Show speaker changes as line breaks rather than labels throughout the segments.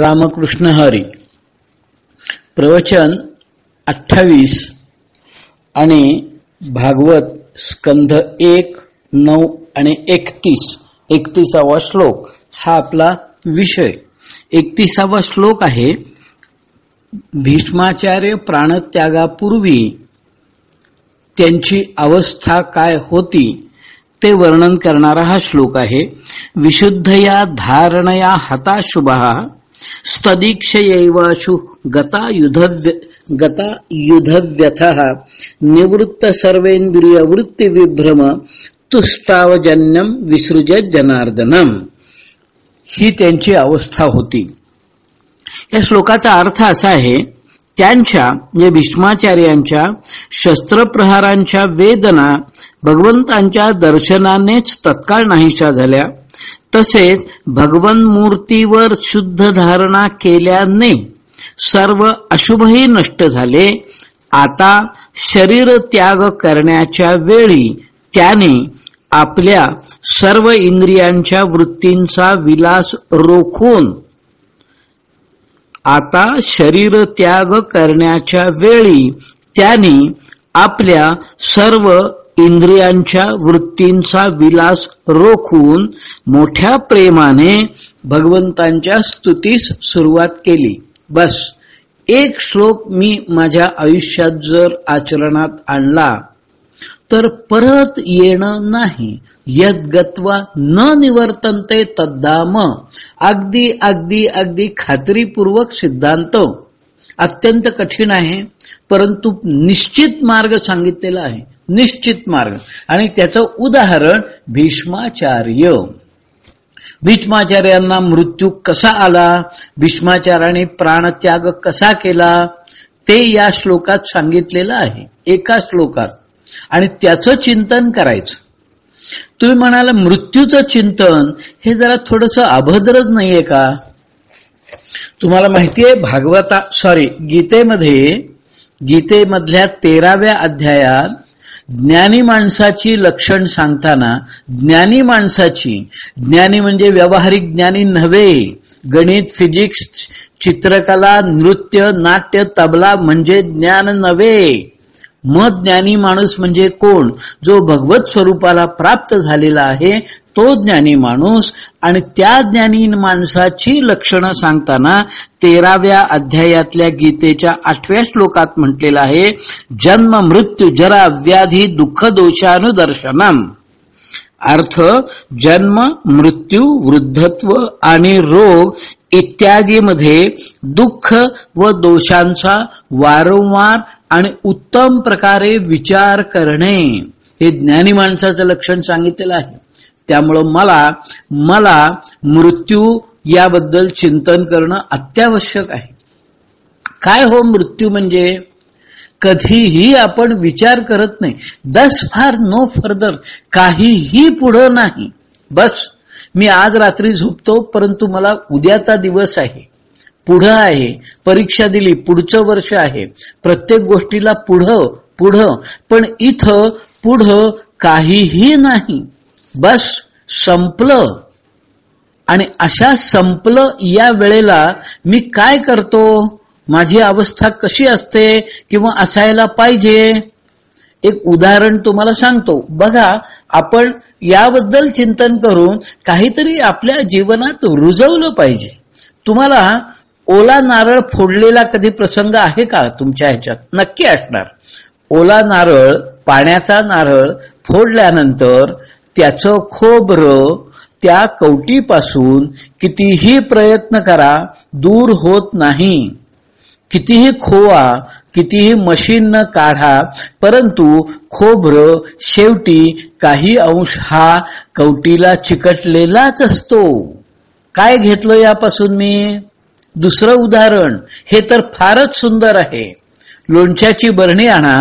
रामकृष्ण हरी. प्रवचन अठ्ठावीस आणि भागवत स्कंध एक नऊ आणि एकतीस. एकतीसावा श्लोक हा आपला विषय. एकतीसावा श्लोक आहे भीष्माचार्य प्राणत्यागापूर्वी त्यांची अवस्था काय होती ते वर्णन करणारा हा श्लोक आहे विशुद्धया धारणया हताशुभा स्तदीक्षयैवाशु गता युधव्य गता युधव्यथ निवृत्त सर्वेंद्रिय वृत्ती विभ्रम तुष्टावजन्यम विसृज जनार्दनम। ही त्यांची अवस्था होती. या श्लोकाचा अर्थ असा आहे त्यांच्या या भीष्माचार्यांच्या शस्त्रप्रहारांच्या वेदना भगवंतांच्या दर्शनानेच तत्काळ नाहीशा झाल्या. तसेच भगवन मूर्तीवर शुद्ध धारणा केल्याने सर्व अशुभही नष्ट झाले. आता शरीर त्याग करण्याच्या वेळी त्याने आपल्या सर्व इंद्रियांच्या वृत्तींचा विलास रोखून आता शरीर त्याग करण्याच्या वेळी त्यांनी आपल्या सर्व इंद्रियांच्या वृत्तींचा विलास रोखून मोठ्या प्रेमाने भगवंतांच्या स्तुतीस सुरुवात केली. बस. एक श्लोक मी माझ्या आयुष्यात जर आचरणात आणला तर परत येणं नाही. यद्गत्वा न निवर्तनते तद्दाम. अगदी अगदी अगदी खात्रीपूर्वक सिद्धांत. अत्यंत कठीण आहे परंतु निश्चित मार्ग सांगितलेला आहे. निश्चित मार्ग. आणि त्याचं उदाहरण भीष्माचार्य. भीष्माचार्यांना मृत्यू कसा आला? भीष्माचार्याने प्राणत्याग कसा केला? ते या श्लोकात सांगितलेलं आहे. एका श्लोकात. आणि त्याचं चिंतन करायचं. तुम्ही म्हणाला मृत्यूचं चिंतन? हे जरा थोडस अभद्रच नाहीये का? तुम्हाला माहितीये भागवता सॉरी गीतेमध्ये गीतेमधल्या तेराव्या अध्यायात ज्ञानी माणसाची लक्षण सांगताना ज्ञानी माणसाची ज्ञानी म्हणजे व्यावहारिक ज्ञानी नव्हे. गणित फिजिक्स चित्रकला नृत्य नाट्य तबला म्हणजे ज्ञान नव्हे. मग ज्ञानी माणूस म्हणजे कोण? जो भगवत स्वरूपाला प्राप्त झालेला आहे तो ज्ञानी माणूस आणि त्या ज्ञानी माणसाची लक्षणं सांगताना तेराव्या अध्यायातल्या गीतेच्या आठव्या श्लोकात म्हटलेलं आहे जन्म मृत्यू जरा व्याधी दुःख दोषानुदर्शनम. अर्थ जन्म मृत्यू वृद्धत्व आणि रोग इत्यादीमध्ये दुःख व दोषांचा वारंवार आणि उत्तम प्रकारे विचार करणे हे ज्ञानी माणसाचं लक्षण सांगितलेलं आहे. त्यामुळं मला मला मृत्यू याबद्दल चिंतन करणं अत्यावश्यक आहे. काय हो मृत्यू म्हणजे? कधीही आपण विचार करत नाही. दस फार नो फर्दर काहीही पुढं नाही. बस मी आज रात्री झोपतो परंतु मला उद्याचा दिवस आहे. पुढं आहे. परीक्षा दिली पुढचं वर्ष आहे. प्रत्येक गोष्टीला पुढं पुढं. पण इथं पुढं काहीही नाही. बस संपलं. आणि अशा संपलं या वेळेला मी काय करतो? माझी अवस्था कशी असते किंवा असायला पाहिजे? एक उदाहरण तुम्हाला सांगतो. बघा आपण याबद्दल चिंतन करून काहीतरी आपल्या जीवनात रुजवलं पाहिजे. तुम्हाला ओला नारळ फोडलेला कधी प्रसंग आहे का तुमच्या ह्याच्यात? नक्की असणार. ओला नारळ पाण्याचा नारळ फोडल्यानंतर त्याचं खोबरं त्या कवटीपासून कितीही प्रयत्न करा दूर होत नाही. कितीही खोवा कितीही मशीन काढा परंतु खोबरं शेवटी काही अंश हा कवटीला चिकटलेलाच असतो. काय घेतलं यापासून मी? दुसरं उदाहरण हे तर फारच सुंदर आहे. लोणच्याची बरणी आणा.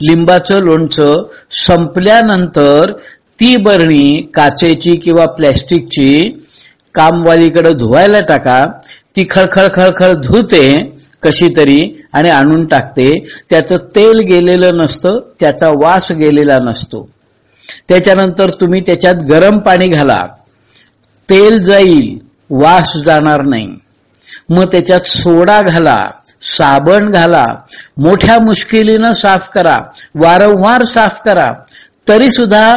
लिंबाचं लोणचं संपल्यानंतर ती बरणी काचेची किंवा प्लॅस्टिकची कामवालीकडे धुवायला टाका. ती खळखळ खळखळ धुते कशी तरी आणि आणून टाकते. त्याचं तेल गेलेलं नसतं त्याचा वास गेलेला नसतो. त्याच्यानंतर तुम्ही त्याच्यात गरम पाणी घाला. तेल जाईल वास जाणार नाही. मग त्याच्यात सोडा घाला साबण घाला. मोठ्या मुश्किलीनं साफ करा वारंवार साफ करा. तरी सुद्धा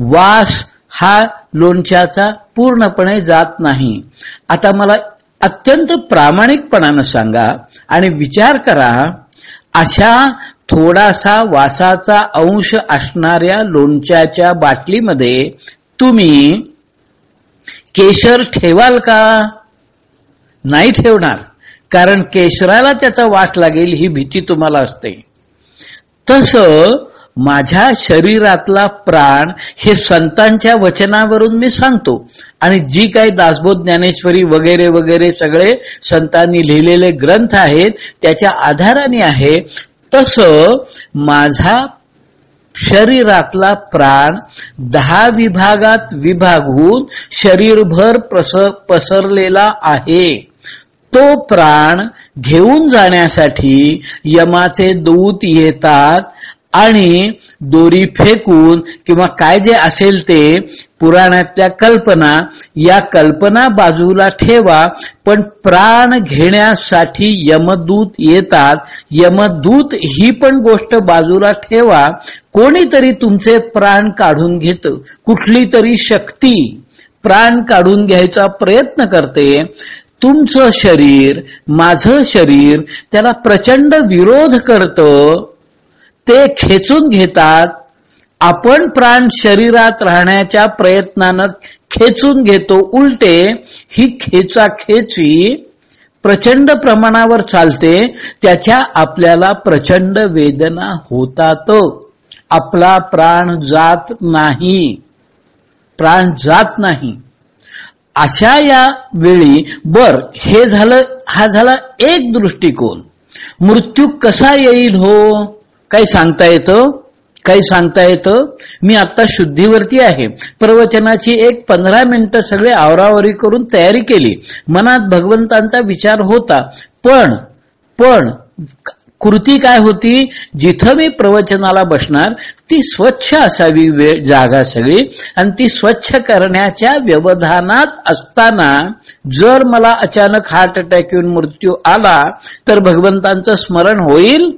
वास हा लोणच्याचा पूर्णपणे जात नाही. आता मला अत्यंत प्रामाणिकपणानं सांगा आणि विचार करा अशा थोडासा वासाचा अंश असणाऱ्या लोणच्याच्या बाटलीमध्ये तुम्ही केशर ठेवाल का? नाही ठेवणार कारण केशराला त्याचा वास लागेल ही भीती तुम्हाला असते. तसं माझ्या शरीरातला प्राण हे संतांच्या वचनावरून मी सांगतो. आणि जी काही दासबोध ज्ञानेश्वरी वगैरे वगैरे सगळे संतांनी लिहिलेले ग्रंथ आहेत त्याच्या आधाराने आहे तस माझा शरीरातला प्राण दहा विभागात विभागून शरीरभर पसरलेला आहे. तो प्राण घेऊन जाण्यासाठी यमाचे दूत येतात आणि दोरी फेकून किंवा काय जे असेल ते पुराणातल्या कल्पना या कल्पना बाजूला ठेवा पण प्राण घेण्यासाठी यमदूत येतात. यमदूत ही पण गोष्ट बाजूला ठेवा. कोणीतरी तुमचे प्राण काढून घेत कुठली तरी शक्ती प्राण काढून घ्यायचा प्रयत्न करते. तुमचं शरीर माझं शरीर त्याला प्रचंड विरोध करतं. ते खेचून घेतात आपण प्राण शरीरात राहण्याच्या प्रयत्नानं खेचून घेतो. उलटे ही खेची प्रचंड प्रमाणावर चालते त्याच्या आपल्याला प्रचंड वेदना होतात. आपला प्राण जात नाही. प्राण जात नाही. अशा या वेळी बर हे झालं हा झाला एक दृष्टिकोन. मृत्यू कसा येईल हो? काही सांगता येतं काही सांगता येतं. मी आता शुद्धीवरती आहे. प्रवचनाची एक पंधरा मिनिटं सगळे आवरावरी करून तयारी केली. मनात भगवंतांचा विचार होता. पण पण कृती काय होती? जिथं मी प्रवचनाला बसणार ती स्वच्छ असावी वेळ जागा सगळी. आणि ती स्वच्छ करण्याच्या व्यवधानात असताना जर मला अचानक हार्ट अटॅक येऊन मृत्यू आला तर भगवंतांचं स्मरण होईल.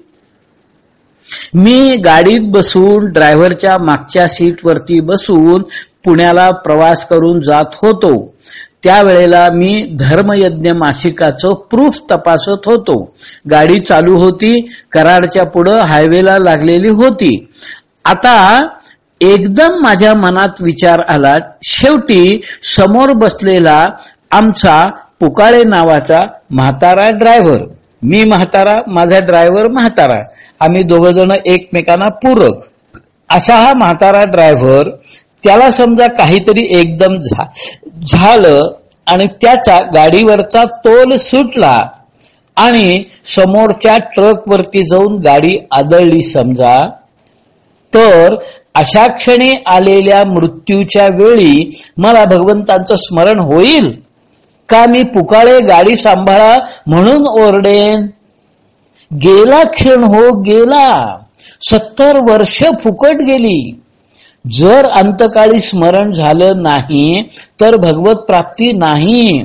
मी गाडीत बसून ड्रायव्हरच्या मागच्या सीटवरती बसून पुण्याला प्रवास करून जात होतो. त्यावेळेला मी धर्मयज्ञ मासिकाचं प्रूफ तपासत होतो. गाडी चालू होती कराडच्या पुढं हायवेला लागलेली होती. आता एकदम माझ्या मनात विचार आला शेवटी समोर बसलेला आमचा पुकाळे नावाचा म्हातारा ड्रायव्हर मी म्हातारा माझा ड्रायव्हर म्हातारा. आम्ही दोघंजण एकमेकांना पूरक. असा हा म्हातारा ड्रायव्हर त्याला समजा काहीतरी एकदम झालं आणि त्याचा गाडीवरचा तोल सुटला आणि समोरच्या ट्रकवरती जाऊन गाडी आदळली समजा तर अशा क्षणी आलेल्या मृत्यूच्या वेळी मला भगवंतांचं स्मरण होईल का मी पुकाळे गाडी सांभाळा म्हणून ओरडेन? गेला क्षण हो गेला. सत्तर वर्ष फुकट गेली. जर अंतकाळी स्मरण झालं नाही तर भगवत प्राप्ती नाही.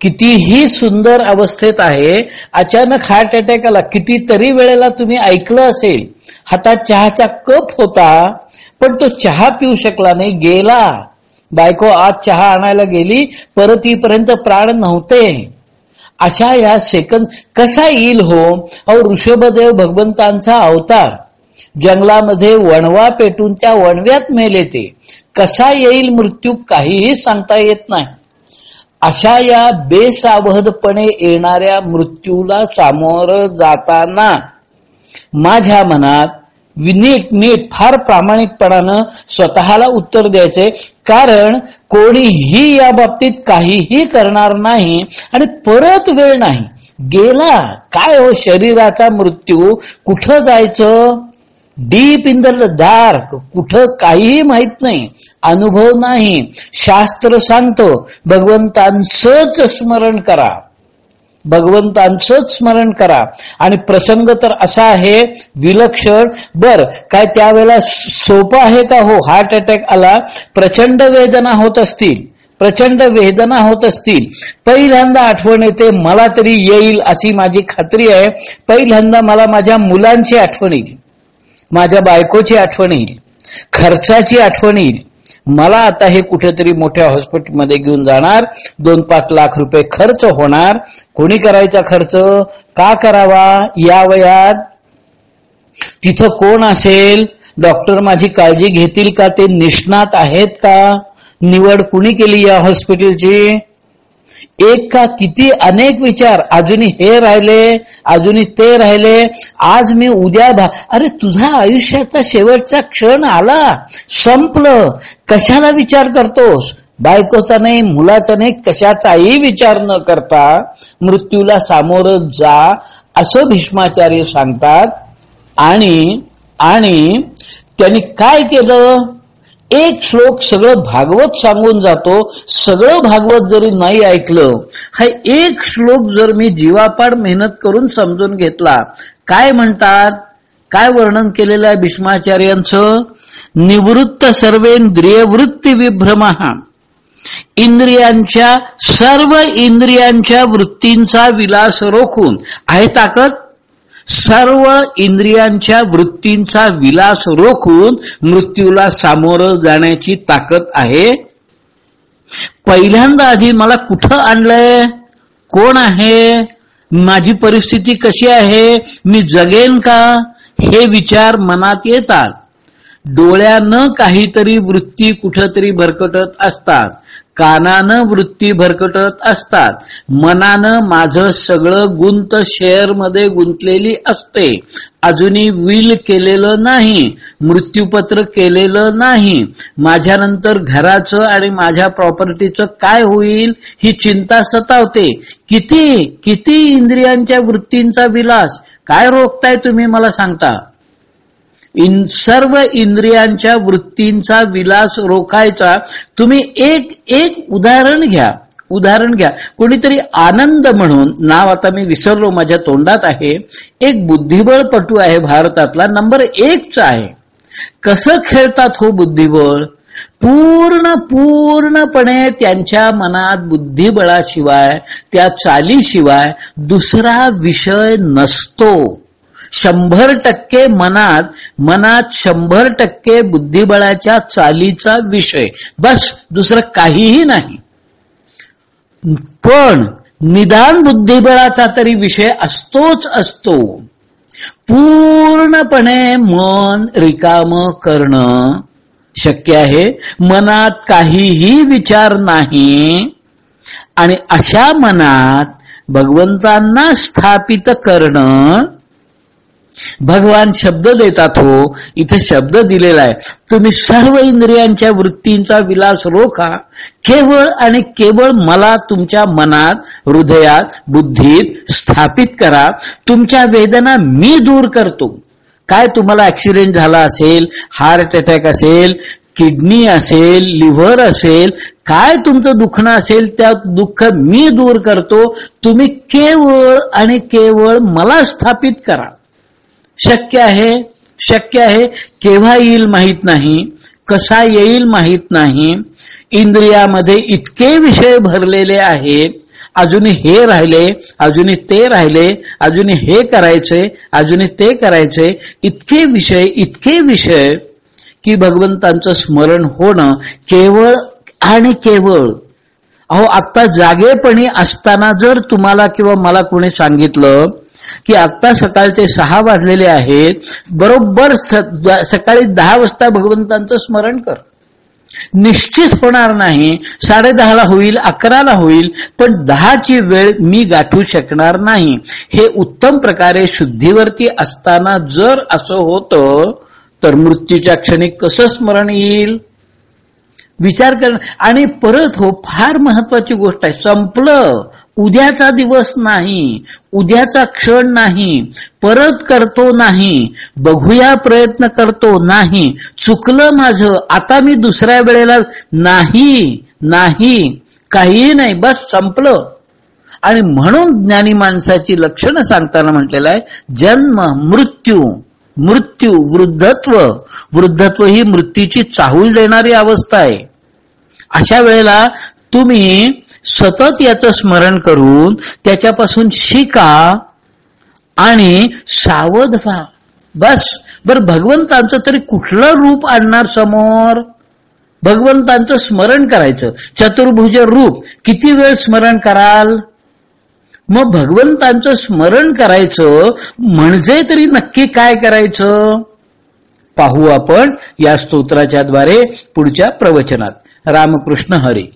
कितीही सुंदर अवस्थेत आहे अचानक हार्ट अटॅक आला. कितीतरी वेळेला तुम्ही ऐकलं असेल हातात चहाचा कप होता पण तो चहा पिऊ शकला नाही गेला. बायको आज चहा आणायला गेली परत येईपर्यंत प्राण नव्हते. अशा या सेकंद कसा येईल हो? अहो ऋषभदेव भगवंतांचा अवतार. जंगलामध्ये वणवा पेटून त्या वणव्यात मेले ते. कसा येईल मृत्यू काहीही सांगता येत नाही. अशा या बेसावधपणे येणाऱ्या मृत्यूला सामोर जाताना माझ्या मनात नीट नीट फार प्रामाणिकपणानं स्वतःला उत्तर द्यायचे. कारण कोणीही या बाबतीत काहीही करणार नाही आणि परत वेळ नाही. गेला काय हो शरीराचा मृत्यू? कुठं जायचं? डीप इन द डार्क कुठं काहीही माहीत नाही अनुभव नाही. शास्त्र सांगतो भगवंतांच स्मरण करा. भगवंतांचंच स्मरण करा. आणि प्रसंग तर असा आहे विलक्षण. बर काय त्यावेळेला सोपं आहे का? हो हार्ट अटॅक आला प्रचंड वेदना होत असतील. प्रचंड वेदना होत असतील. पहिल्यांदा आठवण येते मला तरी येईल अशी माझी खात्री आहे. पहिल्यांदा मला माझ्या मुलांची आठवण येईल. माझ्या बायकोची आठवण येईल. खर्चाची आठवण येईल. मला आता हे कुठेतरी मोठ्या हॉस्पिटलमध्ये घेऊन जाणार. दोन पाच लाख रुपये खर्च होणार. कोणी करायचा खर्च? का करावा? या वयात तिथं कोण असेल? डॉक्टर माझी काळजी घेतील का? ते निष्णात आहेत का? निवड कुणी केली या हॉस्पिटलची? एक का किती अनेक विचार. अजूनही हे राहिले अजूनही ते राहिले. आज मी उद्या धा अरे तुझा आयुष्याचा शेवटचा क्षण आला. संपलं. कशाला विचार करतोस? बायकोचा नाही मुलाचा नाही कशाचाही विचार न करता मृत्यूला सामोरं जा असं भीष्माचार्य सांगतात. आणि आणि त्यांनी काय केलं? एक श्लोक सगळं भागवत सांगून जातो. सगळं भागवत जरी नाही ऐकलं हा एक श्लोक जर मी जीवापाड मेहनत करून समजून घेतला काय म्हणतात? काय वर्णन केलेलं आहे भीष्माचार्यांचं? निवृत्त सर्वेंद्रिय वृत्ती विभ्रम. इंद्रियांच्या सर्व इंद्रियांच्या वृत्तींचा विलास रोखून आहे ताकद? सर्व इंद्रियांच्या वृत्तींचा विलास रोखून मृत्यूला सामोरं जाण्याची ताकद आहे. पहिल्यांदा आधी मला कुठं आणलंय? कोण आहे? माझी परिस्थिती कशी आहे? मी जगेन का? हे विचार मनात येतात. डोळ्यानं काहीतरी वृत्ती कुठंतरी भरकटत असतात. कानानं वृत्ती भरकटत असतात. मनानं माझं सगळं गुंत शेअरमध्ये गुंतलेली असते. अजूनही विल केलेलं नाही. मृत्यूपत्र केलेलं नाही. माझ्यानंतर घराचं आणि माझ्या प्रॉपर्टीचं काय होईल ही चिंता सतावते. किती किती इंद्रियांच्या वृत्तींचा विलास? काय रोखताय तुम्ही मला सांगता? इन सर्व इंद्रियांच्या वृत्तींचा विलास रोखायचा तुम्ही एक एक उदाहरण घ्या. उदाहरण घ्या. कोणीतरी आनंद म्हणून नाव आता मी विसरलो माझ्या तोंडात आहे एक बुद्धिबळपटू आहे भारतातला नंबर एकचा आहे. कसं खेळतात हो बुद्धिबळ? पूर्ण पूर्णपणे त्यांच्या मनात बुद्धिबळाशिवाय त्या चालीशिवाय दुसरा विषय नसतो. शंभर टक्के मनात मनात शंभर टक्के बुद्धिबळाच्या चालीचा विषय. बस दुसरं काहीही नाही. पण निदान बुद्धिबळाचा तरी विषय असतोच असतो. पूर्णपणे मन रिकाम करणं शक्य आहे. मनात काहीही विचार नाही. आणि अशा मनात भगवंतांना स्थापित करणं भगवान शब्द देतात हो इथे शब्द दिलेला आहे. तुम्ही सर्व इंद्रियांच्या वृत्तींचा विलास रोखा. केवळ आणि केवळ मला तुमच्या मनात हृदयात बुद्धीत स्थापित करा. तुमच्या वेदना मी दूर करतो. काय तुम्हाला ऍक्सिडेंट झाला असेल हार्ट अटॅक असेल किडनी असेल लिव्हर असेल काय तुमचं दुखणं असेल त्या दुःख मी दूर करतो. तुम्ही केवळ आणि केवळ मला स्थापित करा. शक्य आहे? शक्य आहे. केव्हा येईल माहीत नाही. कसा येईल माहीत नाही. इंद्रियामध्ये इतके विषय भरलेले आहेत अजूनही हे राहिले अजूनही ते राहिले अजूनही हे करायचे अजूनही ते करायचे. इतके विषय इतके विषय की भगवंतांचं स्मरण होणं केवळ आणि केवळ अहो आत्ता जागेपणी असताना जर तुम्हाला किंवा मला कोणी सांगितलं की आत्ता सकाळचे सहा वाजलेले आहेत बरोबर सकाळी दहा वाजता भगवंतांचं स्मरण कर. निश्चित होणार नाही साडे दहाला होईल अकराला होईल पण दहाची वेळ मी गाठू शकणार नाही. हे उत्तम प्रकारे शुद्धीवरती असताना जर असं होतं तर मृत्यूच्या क्षणी कसं स्मरण येईल? विचार कर. आणि परत हो फार महत्वाची गोष्ट आहे. संपलं. उद्याचा दिवस नाही. उद्याचा क्षण नाही. परत करतो नाही. बघूया प्रयत्न करतो नाही. चुकलं माझं. आता मी दुसऱ्या वेळेला नाही नाही. काहीही नाही. बस संपलं. आणि म्हणून ज्ञानी माणसाची लक्षणं सांगताना म्हटलेलं आहे जन्म मृत्यू मृत्यू वृद्धत्व. वृद्धत्व ही मृत्यूची चाहूल देणारी अवस्था आहे. अशा वेळेला तुम्ही सतत याचं स्मरण करून त्याच्यापासून शिका आणि सावध व्हा. बस. बर भगवंतांचं तरी कुठलं रूप आणणार समोर? भगवंतांचं स्मरण करायचं. चतुर्भुज रूप. किती वेळ स्मरण कराल? मग भगवंतांचं स्मरण करायचं म्हणजे तरी नक्की काय करायचं? पाहू आपण या स्तोत्राच्या द्वारे पुढच्या प्रवचनात. रामकृष्ण हरी।